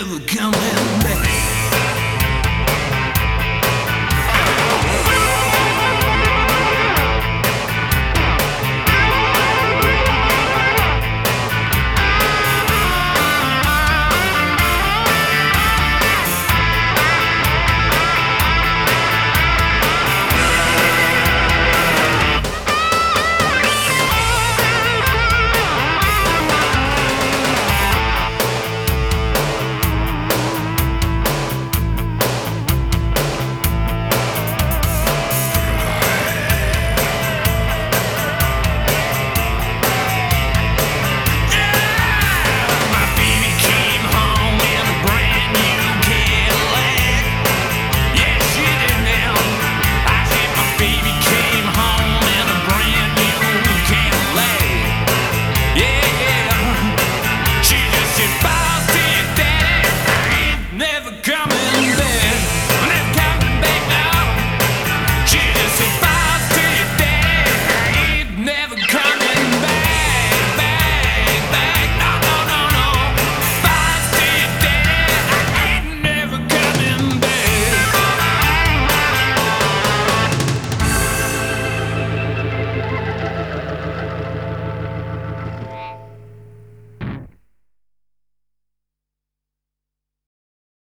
ever coming